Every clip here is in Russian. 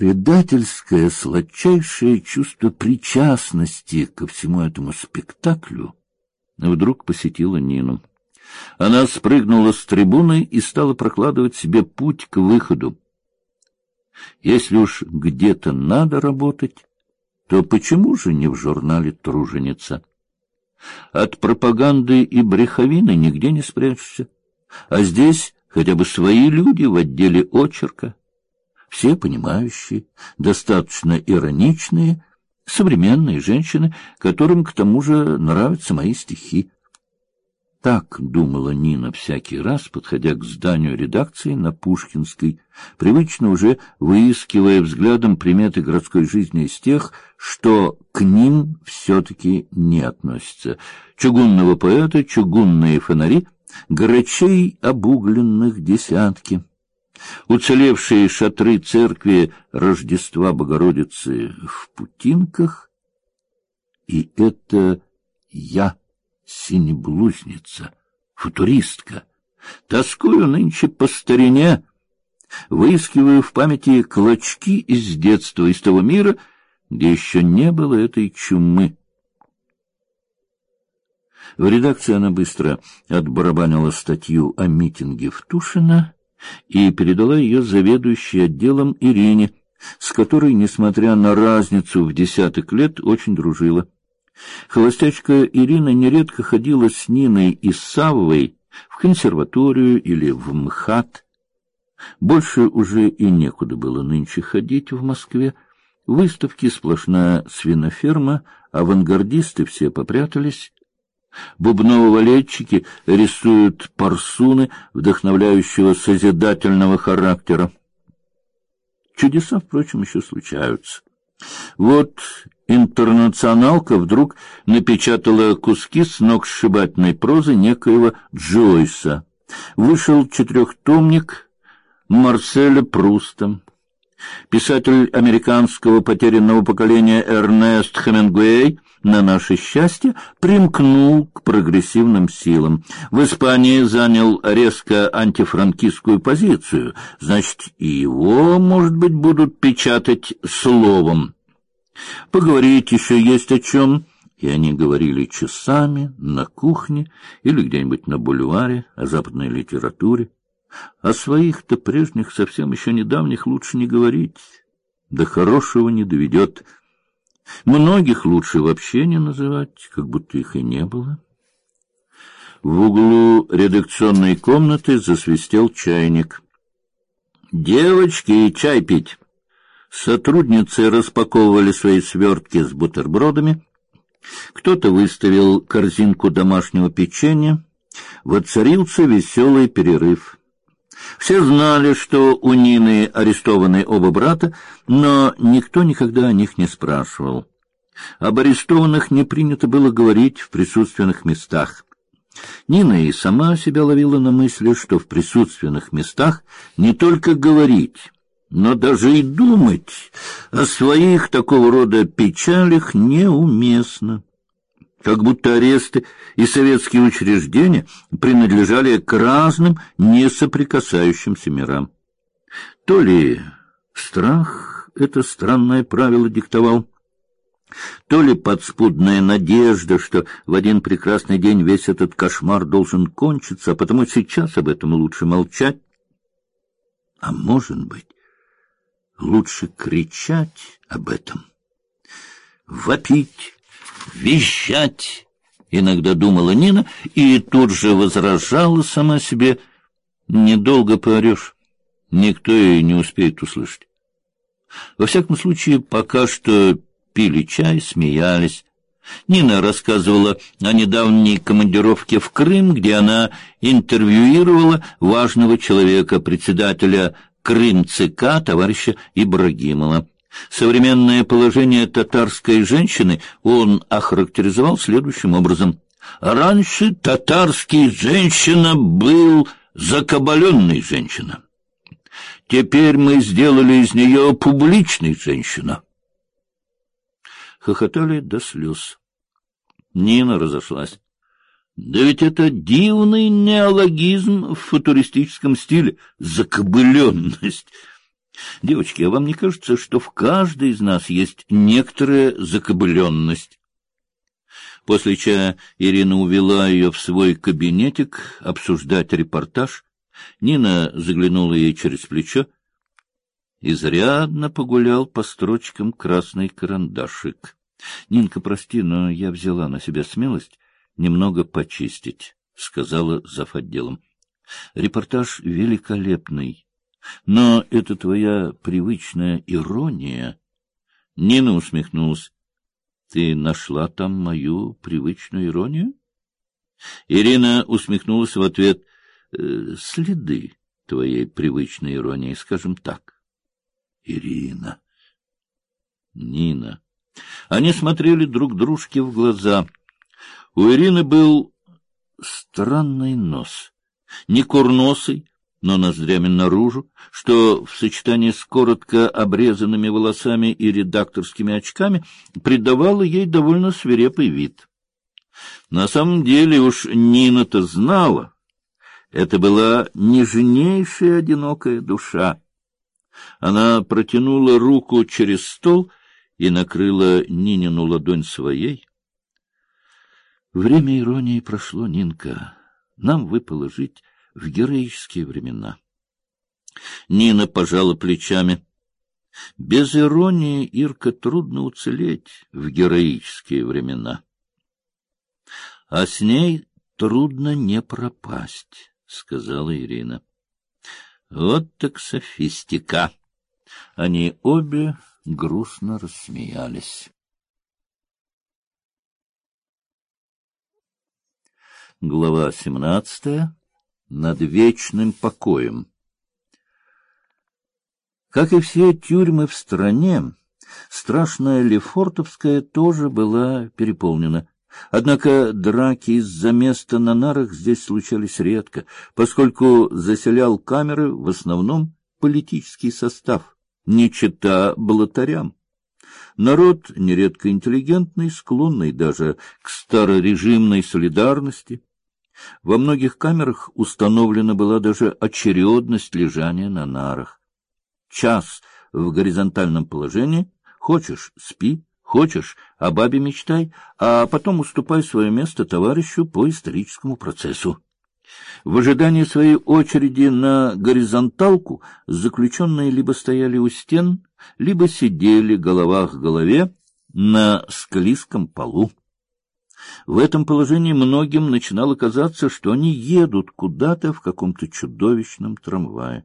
Предательское сладчайшее чувство причастности ко всему этому спектаклю вдруг посетило Нину. Она спрыгнула с трибуны и стала прокладывать себе путь к выходу. Если уж где-то надо работать, то почему же не в журнале «Труженица»? От пропаганды и бреховины нигде не спрячешься. А здесь хотя бы свои люди в отделе очерка. Все понимающие, достаточно ироничные, современные женщины, которым к тому же нравятся мои стихи. Так думала Нина всякий раз, подходя к зданию редакции на Пушкинской, привычно уже выискивая взглядом приметы городской жизни из тех, что к ним все-таки не относятся. Чугунного поэта, чугунные фонари, грачей обугленных десятки. Уцелевшие шатры церкви Рождества Богородицы в Путинках, и это я синеблузница, футуристка. Тоскую нынче по старине, выискиваю в памяти клочки из детства, из того мира, где еще не было этой чумы. В редакции она быстро отбарабанила статью о митинге в Тушино и передала ее заведующей отделом Ирине, с которой, несмотря на разницу в десяток лет, очень дружила. Холостячка Ирина нередко ходила с Ниной и Саввой в консерваторию или в МХАТ. Больше уже и некуда было нынче ходить в Москве. Выставки сплошная свиноферма, авангардисты все попрятались. Бубново-валетчики рисуют парсуны вдохновляющего созидательного характера. Чудеса, впрочем, еще случаются. Вот интернационалка вдруг напечатала куски сногсшибательной прозы некоего Джойса. Вышел четырехтомник Марселя Пруста. Писатель американского потерянного поколения Эрнест Хемингуэй на наше счастье примкнул к прогрессивным силам. В Испании занял резко антифранкистскую позицию, значит, и его, может быть, будут печатать словом. Поговорить еще есть о чем, и они говорили часами на кухне или где-нибудь на бульваре о западной литературе. О своих-то прежних, совсем еще недавних лучше не говорить, до хорошего не доведет. Многих лучше вообще не называть, как будто их и не было. В углу редакционной комнаты засвистел чайник. «Девочки, чай пить!» Сотрудницы распаковывали свои свертки с бутербродами. Кто-то выставил корзинку домашнего печенья. Воцарился веселый перерыв. Все знали, что у Нины арестованы оба брата, но никто никогда о них не спрашивал. Об арестованных не принято было говорить в присутственных местах. Нина и сама себя ловила на мысли, что в присутственных местах не только говорить, но даже и думать о своих такого рода печалях неуместно. Как будто аресты и советские учреждения принадлежали к разным несоприкасающимся мирам. То ли страх это странное правило диктовал, то ли подспудная надежда, что в один прекрасный день весь этот кошмар должен кончиться, а потому сейчас об этом лучше молчать. А может быть, лучше кричать об этом, вопить, вещать, иногда думала Нина, и тут же возражала сама себе, недолго поорешь, никто и не успеет услышать. Во всяком случае, пока что пили чай, смеялись. Нина рассказывала о недавней командировке в Крым, где она интервьюировала важного человека, председателя Крым ЦК товарища Ибрагимова. Современное положение татарской женщины он охарактеризовал следующим образом. Раньше татарский женщина был закабаленной женщина. Теперь мы сделали из нее публичной женщина. Хохотали до слез. Нина разошлась. Да ведь это дивный неологизм в футуристическом стиле. Закобыленность. Девочки, а вам не кажется, что в каждой из нас есть некоторая закобыленность? После чая Ирина увела ее в свой кабинетик обсуждать репортаж. Нина заглянула ей через плечо. Изрядно погулял по строчкам красный карандашик. — Нинка, прости, но я взяла на себя смелость немного почистить, — сказала зав. отделом. — Репортаж великолепный, но это твоя привычная ирония. Нина усмехнулась. — Ты нашла там мою привычную иронию? Ирина усмехнулась в ответ. «Э, — Следы твоей привычной иронии, скажем так. — Ирина. Нина. Они смотрели друг дружке в глаза. У Ирины был странный нос. Не курносый, но ноздрями наружу, что в сочетании с коротко обрезанными волосами и редакторскими очками придавало ей довольно свирепый вид. На самом деле уж Нина-то знала, это была нежнейшая одинокая душа. Она протянула руку через стол и накрыла Нинину ладонь своей. Время иронии прошло, Нинка. Нам выпало жить в героические времена. Нина пожала плечами. Без иронии, Ирка, трудно уцелеть в героические времена. А с ней трудно не пропасть, — сказала Ирина. Вот так софистика. Они обе грустно рассмеялись. Глава семнадцатая. Над вечным покоем. Как и все тюрьмы в стране, страшная Лефортовская тоже была переполнена. Однако драки из-за места на нарах здесь случались редко, поскольку заселял камеры в основном политический состав не чета блатарям. Народ нередко интеллигентный, склонный даже к старорежимной солидарности. Во многих камерах установлена была даже очередность лежания на нарах. Час в горизонтальном положении, хочешь — спи, хочешь — о бабе мечтай, а потом уступай свое место товарищу по историческому процессу. В ожидании своей очереди на горизонталку заключенные либо стояли у стен, либо сидели голова к голове на склизком полу. В этом положении многим начинало казаться, что они едут куда-то в каком-то чудовищном трамвае.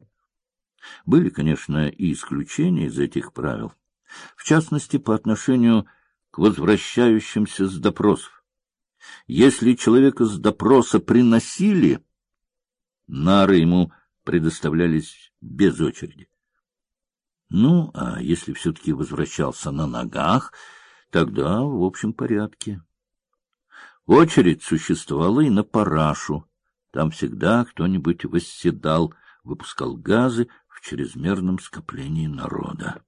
Были, конечно, и исключения из этих правил, в частности, по отношению к возвращающимся с допросов. Если человека с допроса приносили, нары ему предоставлялись без очереди. Ну, а если все-таки возвращался на ногах, тогда в общем порядке. Очередь существовала и на парашу. Там всегда кто-нибудь восседал, выпускал газы в чрезмерном скоплении народа.